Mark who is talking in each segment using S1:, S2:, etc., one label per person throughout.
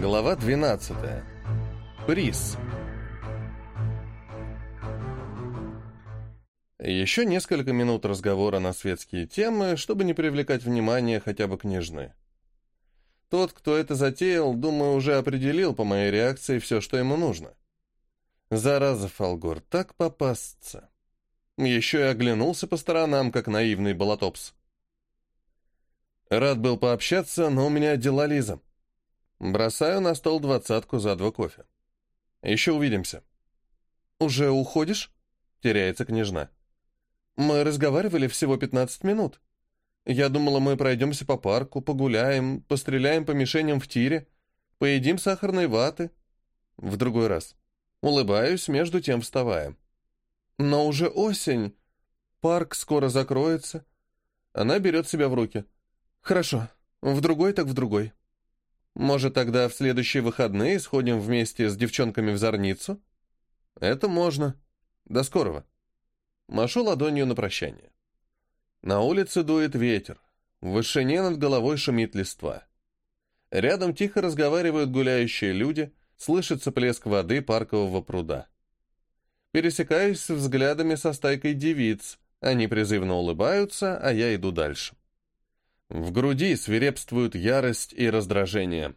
S1: Глава 12. Приз. Еще несколько минут разговора на светские темы, чтобы не привлекать внимание хотя бы княжны. Тот, кто это затеял, думаю, уже определил по моей реакции все, что ему нужно. Зараза, Фолгор, так попасться. Еще и оглянулся по сторонам, как наивный болотопс. Рад был пообщаться, но у меня дела Лиза. Бросаю на стол двадцатку за два кофе. Еще увидимся. «Уже уходишь?» — теряется княжна. «Мы разговаривали всего пятнадцать минут. Я думала, мы пройдемся по парку, погуляем, постреляем по мишеням в тире, поедим сахарной ваты. В другой раз. Улыбаюсь, между тем вставая. Но уже осень. Парк скоро закроется. Она берет себя в руки. Хорошо, в другой так в другой. Может, тогда в следующие выходные сходим вместе с девчонками в Зорницу? Это можно. До скорого. Машу ладонью на прощание. На улице дует ветер. В вышине над головой шумит листва. Рядом тихо разговаривают гуляющие люди, слышится плеск воды паркового пруда. Пересекаюсь взглядами со стайкой девиц, они призывно улыбаются, а я иду дальше. В груди свирепствуют ярость и раздражение.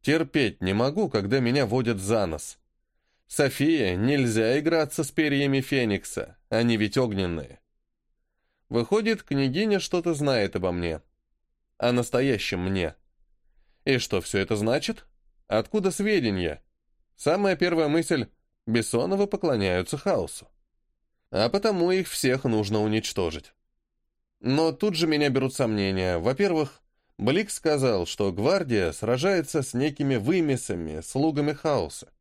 S1: Терпеть не могу, когда меня водят за нос. София, нельзя играться с перьями Феникса, они ведь огненные. Выходит, княгиня что-то знает обо мне. О настоящем мне. И что все это значит? Откуда сведения? Самая первая мысль — Бессоновы поклоняются хаосу. А потому их всех нужно уничтожить. Но тут же меня берут сомнения. Во-первых, Блик сказал, что гвардия сражается с некими вымесами, слугами хаоса.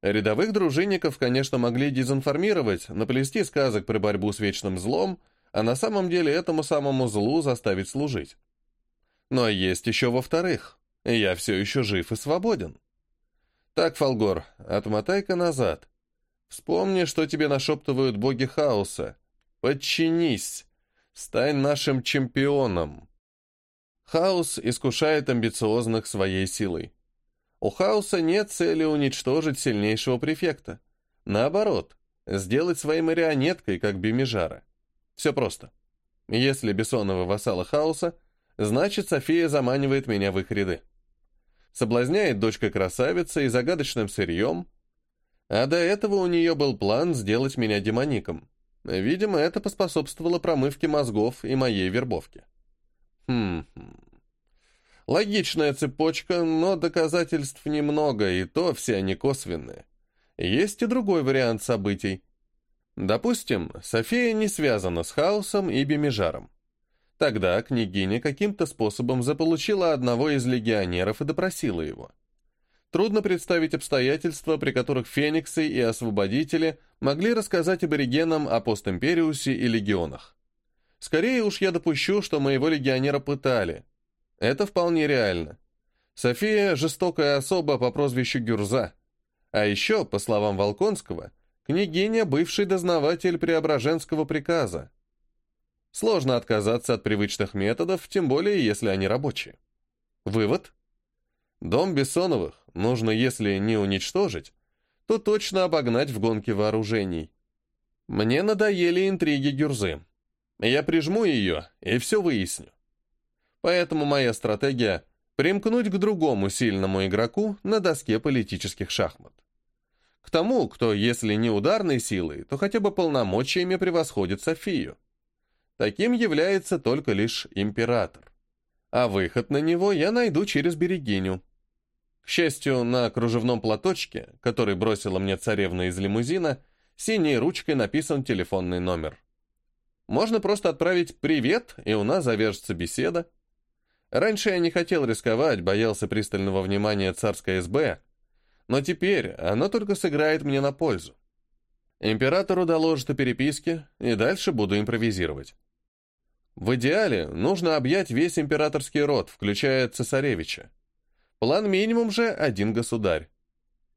S1: Рядовых дружинников, конечно, могли дезинформировать, наплести сказок про борьбу с вечным злом, а на самом деле этому самому злу заставить служить. Но есть еще во-вторых. Я все еще жив и свободен. Так, Фолгор, отмотай-ка назад. Вспомни, что тебе нашептывают боги хаоса. Подчинись. Стань нашим чемпионом. Хаос искушает амбициозных своей силой. У хаоса нет цели уничтожить сильнейшего префекта. Наоборот, сделать своей марионеткой, как Бимижара. Все просто. Если Бессонова вассала хаоса, значит, София заманивает меня в их ряды. Соблазняет дочкой красавицы и загадочным сырьем, а до этого у нее был план сделать меня демоником. Видимо, это поспособствовало промывке мозгов и моей вербовке. Хм, хм. Логичная цепочка, но доказательств немного, и то все они косвенные. Есть и другой вариант событий. Допустим, София не связана с хаосом и Бемижаром. Тогда княгиня каким-то способом заполучила одного из легионеров и допросила его. Трудно представить обстоятельства, при которых фениксы и освободители могли рассказать аборигенам о постимпериусе и легионах. Скорее уж я допущу, что моего легионера пытали. Это вполне реально. София – жестокая особа по прозвищу Гюрза. А еще, по словам Волконского, княгиня – бывший дознаватель Преображенского приказа. Сложно отказаться от привычных методов, тем более, если они рабочие. Вывод – Дом Бессоновых нужно, если не уничтожить, то точно обогнать в гонке вооружений. Мне надоели интриги Гюрзы. Я прижму ее и все выясню. Поэтому моя стратегия — примкнуть к другому сильному игроку на доске политических шахмат. К тому, кто, если не ударной силой, то хотя бы полномочиями превосходит Софию. Таким является только лишь император. А выход на него я найду через Берегиню. К счастью, на кружевном платочке, который бросила мне царевна из лимузина, синей ручкой написан телефонный номер. Можно просто отправить «привет», и у нас завяжется беседа. Раньше я не хотел рисковать, боялся пристального внимания царской СБ, но теперь оно только сыграет мне на пользу. Императору доложат о переписке, и дальше буду импровизировать. В идеале нужно объять весь императорский род, включая цесаревича. План минимум же один государь.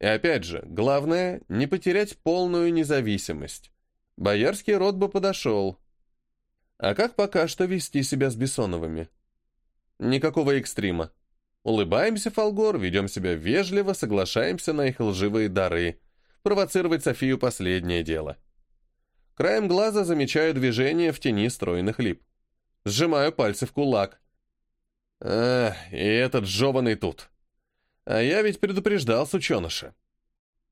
S1: И опять же, главное — не потерять полную независимость. Боярский род бы подошел. А как пока что вести себя с Бессоновыми? Никакого экстрима. Улыбаемся Фолгор, ведем себя вежливо, соглашаемся на их лживые дары. Провоцировать Софию последнее дело. Краем глаза замечаю движение в тени стройных лип. Сжимаю пальцы в кулак. А, и этот жеванный тут. А я ведь предупреждал сученыша.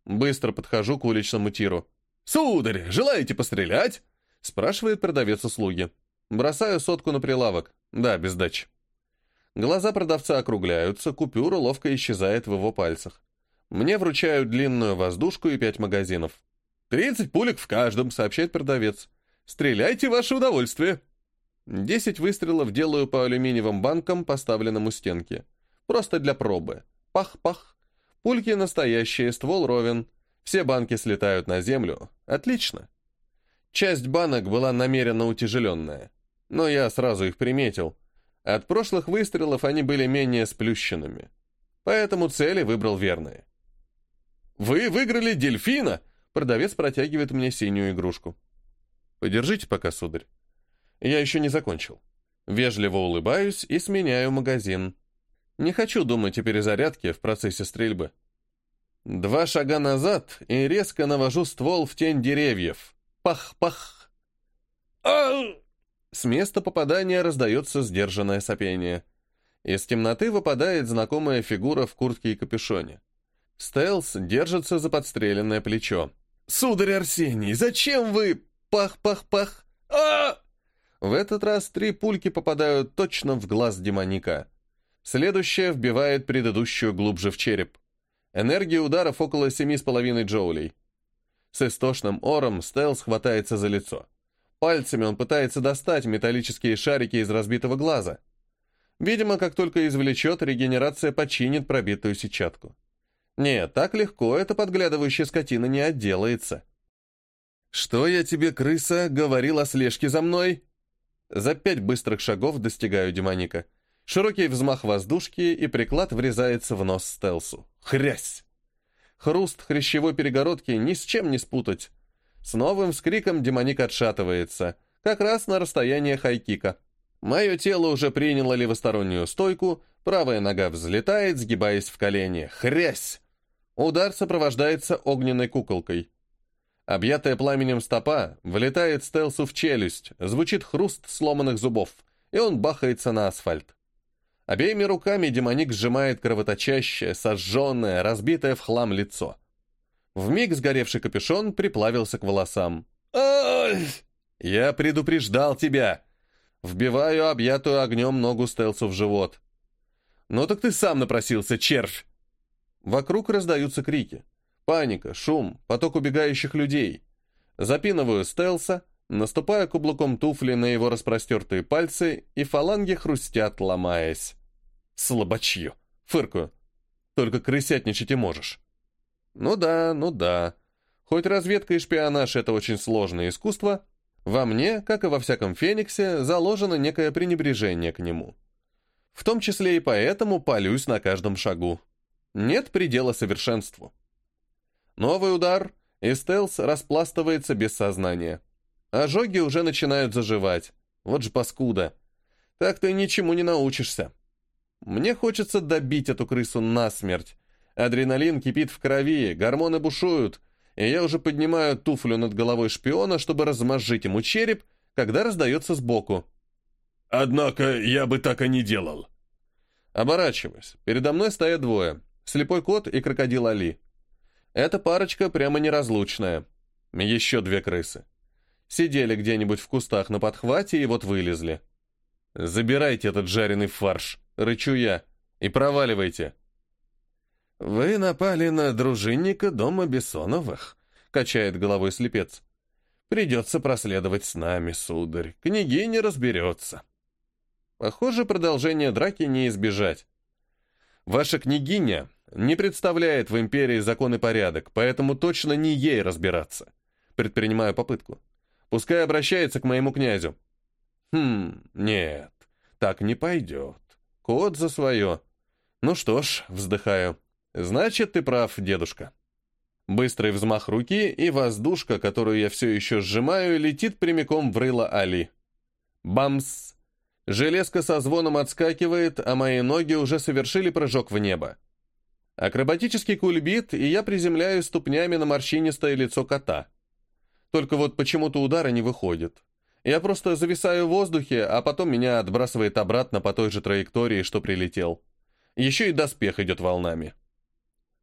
S1: Быстро подхожу к уличному тиру. «Сударь, желаете пострелять?» спрашивает продавец услуги. Бросаю сотку на прилавок. Да, без дачи. Глаза продавца округляются, купюра ловко исчезает в его пальцах. Мне вручают длинную воздушку и пять магазинов. «Тридцать пулек в каждом», — сообщает продавец. «Стреляйте ваше удовольствие». Десять выстрелов делаю по алюминиевым банкам, поставленным у стенки. Просто для пробы. Пах-пах. Пульки настоящие, ствол ровен. Все банки слетают на землю. Отлично. Часть банок была намеренно утяжеленная. Но я сразу их приметил. От прошлых выстрелов они были менее сплющенными. Поэтому цели выбрал верные. «Вы выиграли дельфина!» Продавец протягивает мне синюю игрушку. «Подержите пока, сударь. Я еще не закончил. Вежливо улыбаюсь и сменяю магазин. Не хочу думать о перезарядке в процессе стрельбы. Два шага назад и резко навожу ствол в тень деревьев. Пах-пах! С места попадания раздается сдержанное сопение. Из темноты выпадает знакомая фигура в куртке и капюшоне. Стелс держится за подстреленное плечо. «Сударь Арсений, зачем вы...» «Пах-пах-пах!» а В этот раз три пульки попадают точно в глаз демоника. Следующая вбивает предыдущую глубже в череп. Энергия ударов около семи с половиной джоулей. С истошным ором Стелс хватается за лицо. Пальцами он пытается достать металлические шарики из разбитого глаза. Видимо, как только извлечет, регенерация починит пробитую сетчатку. Нет, так легко эта подглядывающая скотина не отделается. «Что я тебе, крыса, говорил о слежке за мной?» За пять быстрых шагов достигаю демоника. Широкий взмах воздушки, и приклад врезается в нос стелсу. Хрясь! Хруст хрящевой перегородки ни с чем не спутать. С новым вскриком демоник отшатывается, как раз на расстояние хайкика. Мое тело уже приняло левостороннюю стойку, правая нога взлетает, сгибаясь в колени. Хрясь! Удар сопровождается огненной куколкой. Объятая пламенем стопа влетает стелсу в челюсть, звучит хруст сломанных зубов, и он бахается на асфальт. Обеими руками демоник сжимает кровоточащее, сожженное, разбитое в хлам лицо. Вмиг сгоревший капюшон приплавился к волосам. «Ай!» «Я предупреждал тебя!» Вбиваю объятую огнем ногу стелсу в живот. «Ну так ты сам напросился, червь!» Вокруг раздаются крики. Паника, шум, поток убегающих людей. Запинываю стелса, наступая каблуком туфли на его распростертые пальцы, и фаланги хрустят, ломаясь. «Слабачье!» — фыркаю. «Только крысятничать и можешь». Ну да, ну да. Хоть разведка и шпионаж — это очень сложное искусство, во мне, как и во всяком Фениксе, заложено некое пренебрежение к нему. В том числе и поэтому палюсь на каждом шагу. Нет предела совершенству. Новый удар, и стелс распластывается без сознания. Ожоги уже начинают заживать. Вот же паскуда. Так ты ничему не научишься. Мне хочется добить эту крысу насмерть, Адреналин кипит в крови, гормоны бушуют, и я уже поднимаю туфлю над головой шпиона, чтобы размозжить ему череп, когда раздается сбоку. «Однако я бы так и не делал». Оборачиваюсь. Передо мной стоят двое. Слепой кот и крокодил Али. Эта парочка прямо неразлучная. Еще две крысы. Сидели где-нибудь в кустах на подхвате и вот вылезли. «Забирайте этот жареный фарш», — рычу я, — «и проваливайте». «Вы напали на дружинника дома Бессоновых», — качает головой слепец. «Придется проследовать с нами, сударь. Княгиня разберется». Похоже, продолжение драки не избежать. Ваша княгиня не представляет в империи закон и порядок, поэтому точно не ей разбираться. Предпринимаю попытку. Пускай обращается к моему князю. Хм, нет, так не пойдет. Кот за свое. Ну что ж, вздыхаю. Значит, ты прав, дедушка. Быстрый взмах руки, и воздушка, которую я все еще сжимаю, летит прямиком в рыло Али. Бамс! Железка со звоном отскакивает, а мои ноги уже совершили прыжок в небо. Акробатический кульбит, и я приземляю ступнями на морщинистое лицо кота. Только вот почему-то удара не выходит. Я просто зависаю в воздухе, а потом меня отбрасывает обратно по той же траектории, что прилетел. Еще и доспех идет волнами.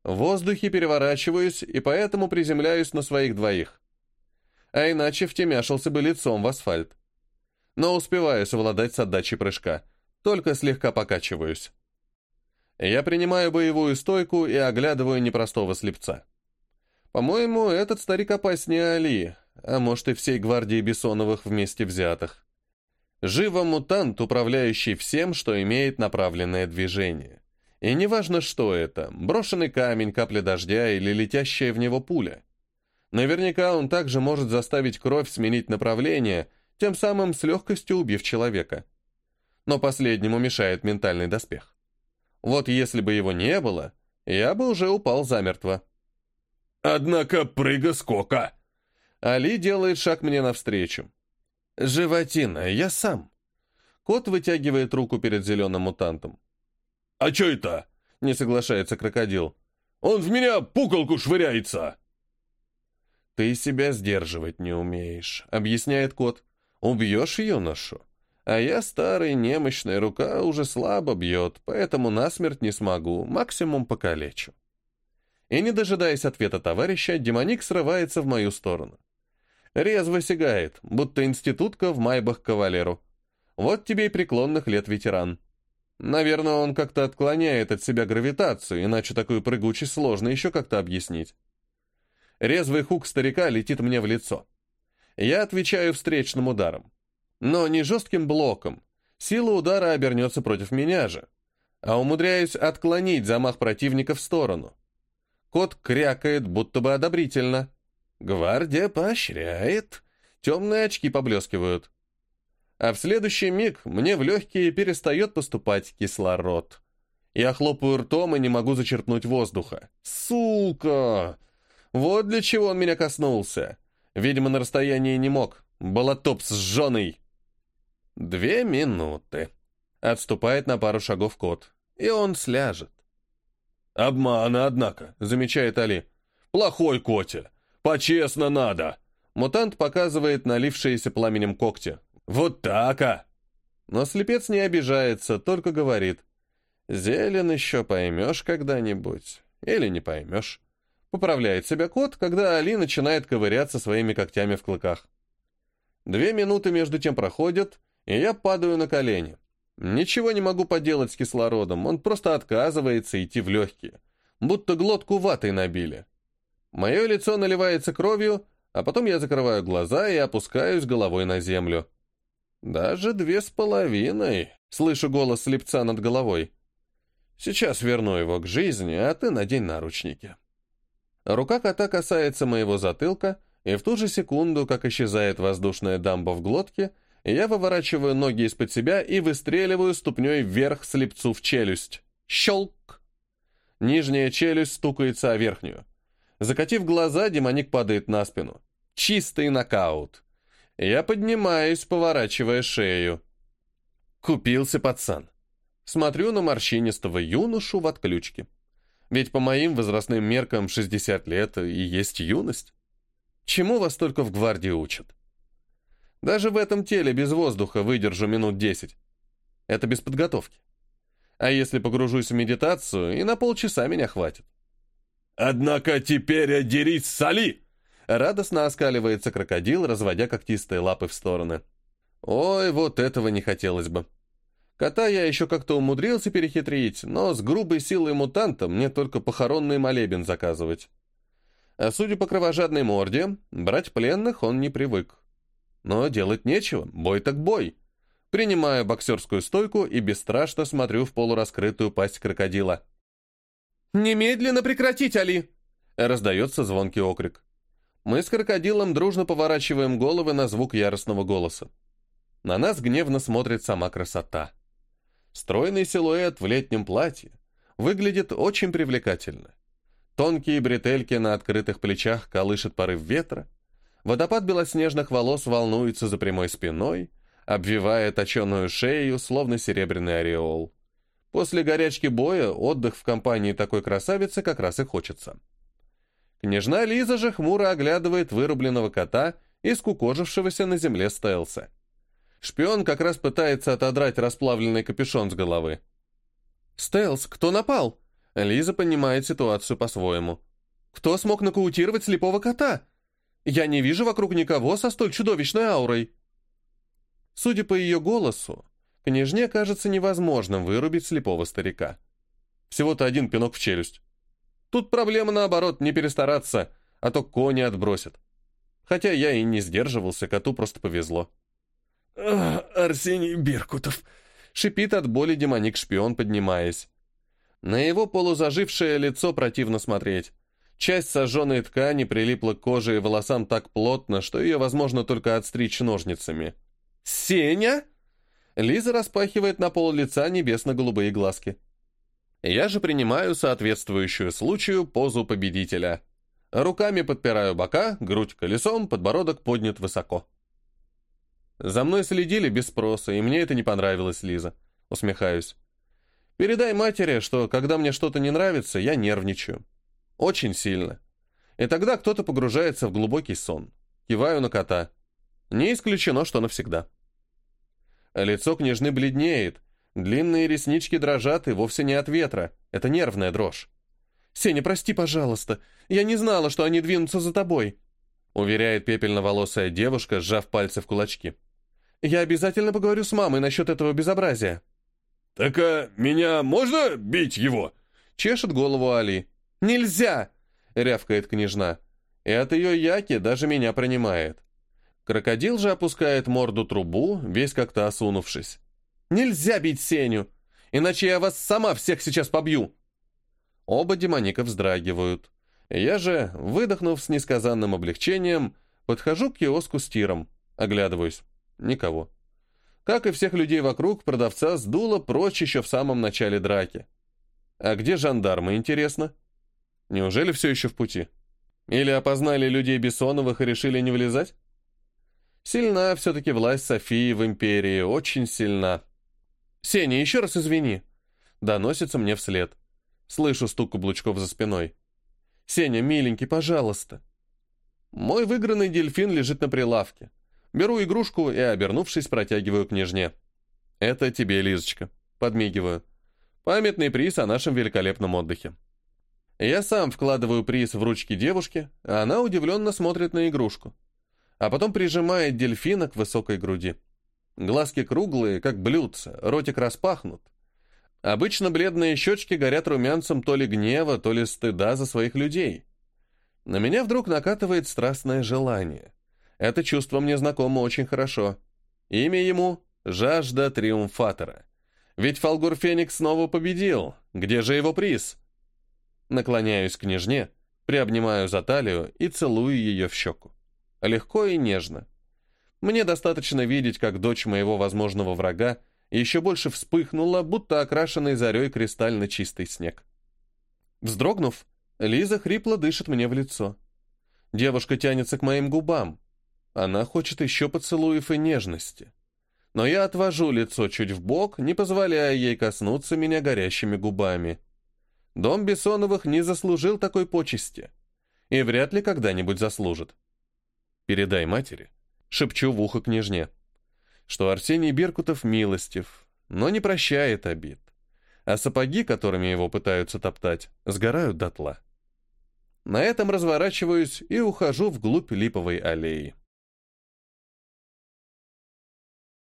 S1: В воздухе переворачиваюсь, и поэтому приземляюсь на своих двоих. А иначе втемяшился бы лицом в асфальт. Но успеваю совладать с отдачей прыжка. Только слегка покачиваюсь. Я принимаю боевую стойку и оглядываю непростого слепца. По-моему, этот старик опаснее Али, а может и всей гвардии Бессоновых вместе взятых. Живо мутант, управляющий всем, что имеет направленное движение. И неважно, что это, брошенный камень, капля дождя или летящая в него пуля. Наверняка он также может заставить кровь сменить направление, тем самым с легкостью убив человека. Но последнему мешает ментальный доспех. Вот если бы его не было, я бы уже упал замертво.
S2: Однако прыга-скока.
S1: Али делает шаг мне навстречу. Животина, я сам. Кот вытягивает руку перед зеленым мутантом.
S2: «А чё это?»
S1: — не соглашается крокодил.
S2: «Он в меня пуколку швыряется!»
S1: «Ты себя сдерживать не умеешь», — объясняет кот. «Убьешь юношу, а я старый, немощный, рука уже слабо бьет, поэтому насмерть не смогу, максимум покалечу. И не дожидаясь ответа товарища, демоник срывается в мою сторону. Резво сигает, будто институтка в майбах кавалеру. Вот тебе и преклонных лет ветеран. Наверное, он как-то отклоняет от себя гравитацию, иначе такую прыгучесть сложно еще как-то объяснить. Резвый хук старика летит мне в лицо. Я отвечаю встречным ударом. Но не жестким блоком. Сила удара обернется против меня же. А умудряюсь отклонить замах противника в сторону. Кот крякает, будто бы одобрительно. Гвардия поощряет. Темные очки поблескивают. А в следующий миг мне в легкие перестает поступать кислород. Я хлопаю ртом и не могу зачерпнуть воздуха. Сука! Вот для чего он меня коснулся. Видимо, на расстоянии не мог. Болотоп сжженный. Две минуты. Отступает на пару шагов кот. И он сляжет.
S2: «Обмана, однако», — замечает Али. «Плохой Котя. Почестно надо».
S1: Мутант показывает налившиеся пламенем когти.
S2: «Вот так, а!»
S1: Но слепец не обижается, только говорит. «Зелен еще поймешь когда-нибудь. Или не поймешь». Поправляет себя кот, когда Али начинает ковыряться своими когтями в клыках. Две минуты между тем проходят, и я падаю на колени. Ничего не могу поделать с кислородом, он просто отказывается идти в легкие, будто глотку ватой набили. Мое лицо наливается кровью, а потом я закрываю глаза и опускаюсь головой на землю. Даже две с половиной, слышу голос слепца над головой. Сейчас верну его к жизни, а ты надень наручники. Рука кота касается моего затылка, и в ту же секунду, как исчезает воздушная дамба в глотке, я выворачиваю ноги из-под себя и выстреливаю ступней вверх слепцу в челюсть. Щелк! Нижняя челюсть стукается о верхнюю. Закатив глаза, демоник падает на спину. Чистый нокаут. Я поднимаюсь, поворачивая шею. Купился пацан. Смотрю на морщинистого юношу в отключке. Ведь по моим возрастным меркам 60 лет и есть юность. Чему вас только в гвардии учат? Даже в этом теле без воздуха выдержу минут десять. Это без подготовки. А если погружусь в медитацию, и на полчаса меня хватит.
S2: «Однако теперь одерись, соли!»
S1: Радостно оскаливается крокодил, разводя когтистые лапы в стороны. Ой, вот этого не хотелось бы. Кота я еще как-то умудрился перехитрить, но с грубой силой мутанта мне только похоронный молебен заказывать. А судя по кровожадной морде, брать пленных он не привык. Но делать нечего, бой так бой. Принимаю боксерскую стойку и бесстрашно смотрю в полураскрытую пасть крокодила. «Немедленно прекратить, Али!» Раздается звонкий окрик. Мы с крокодилом дружно поворачиваем головы на звук яростного голоса. На нас гневно смотрит сама красота. Стройный силуэт в летнем платье выглядит очень привлекательно. Тонкие бретельки на открытых плечах колышет порыв ветра, Водопад белоснежных волос волнуется за прямой спиной, обвивая точеную шею, словно серебряный ореол. После горячки боя отдых в компании такой красавицы как раз и хочется. Княжна Лиза же хмуро оглядывает вырубленного кота и скукожившегося на земле стелса. Шпион как раз пытается отодрать расплавленный капюшон с головы. «Стелс, кто напал?» Лиза понимает ситуацию по-своему. «Кто смог нокаутировать слепого кота? Я не вижу вокруг никого со столь чудовищной аурой». Судя по ее голосу, княжне кажется невозможным вырубить слепого старика. Всего-то один пинок в челюсть. Тут проблема, наоборот, не перестараться, а то кони отбросят. Хотя я и не сдерживался, коту просто повезло.
S2: «Арсений Беркутов!»
S1: — шипит от боли демоник-шпион, поднимаясь. На его полузажившее лицо противно смотреть. Часть сожженной ткани прилипла к коже и волосам так плотно, что ее возможно только отстричь ножницами. «Сеня?» Лиза распахивает на пол лица небесно-голубые глазки. Я же принимаю соответствующую случаю позу победителя. Руками подпираю бока, грудь колесом, подбородок поднят высоко. За мной следили без спроса, и мне это не понравилось, Лиза. Усмехаюсь. Передай матери, что когда мне что-то не нравится, я нервничаю. Очень сильно. И тогда кто-то погружается в глубокий сон. Киваю на кота. Не исключено, что навсегда. Лицо княжны бледнеет. Длинные реснички дрожат, и вовсе не от ветра. Это нервная дрожь. «Сеня, прости, пожалуйста. Я не знала, что они двинутся за тобой», уверяет пепельноволосая девушка, сжав пальцы в кулачки. «Я обязательно поговорю с мамой насчет этого безобразия».
S2: «Так а меня можно бить его?»
S1: Чешет голову Али. «Нельзя!» — рявкает княжна. И от ее яки даже меня принимает. Крокодил же опускает морду трубу, весь как-то осунувшись. «Нельзя бить Сеню, иначе я вас сама всех сейчас побью!» Оба демоника вздрагивают. Я же, выдохнув с несказанным облегчением, подхожу к киоску с тиром, оглядываюсь. Никого. Как и всех людей вокруг, продавца сдуло прочь еще в самом начале драки. А где жандармы, интересно? Неужели все еще в пути? Или опознали людей Бессоновых и решили не влезать? Сильна все-таки власть Софии в империи, очень сильна. «Сеня, еще раз извини!» Доносится мне вслед. Слышу стук каблучков за спиной. «Сеня, миленький, пожалуйста!» Мой выигранный дельфин лежит на прилавке. Беру игрушку и, обернувшись, протягиваю княжне. «Это тебе, Лизочка». Подмигиваю. Памятный приз о нашем великолепном отдыхе. Я сам вкладываю приз в ручки девушки, а она удивленно смотрит на игрушку а потом прижимает дельфина к высокой груди. Глазки круглые, как блюдца, ротик распахнут. Обычно бледные щечки горят румянцем то ли гнева, то ли стыда за своих людей. На меня вдруг накатывает страстное желание. Это чувство мне знакомо очень хорошо. Имя ему — жажда триумфатора. Ведь Фалгур Феникс снова победил. Где же его приз? Наклоняюсь к княжне, приобнимаю за талию и целую ее в щеку легко и нежно. Мне достаточно видеть, как дочь моего возможного врага еще больше вспыхнула, будто окрашенный зарей кристально чистый снег. Вздрогнув, Лиза хрипло дышит мне в лицо. Девушка тянется к моим губам. Она хочет еще поцелуев и нежности. Но я отвожу лицо чуть в бок, не позволяя ей коснуться меня горящими губами. Дом Бессоновых не заслужил такой почести. И вряд ли когда-нибудь заслужит. Передай матери, шепчу в ухо княжне, что Арсений Беркутов милостив, но не прощает обид, а сапоги, которыми его пытаются топтать, сгорают дотла. На этом разворачиваюсь и ухожу вглубь липовой аллеи.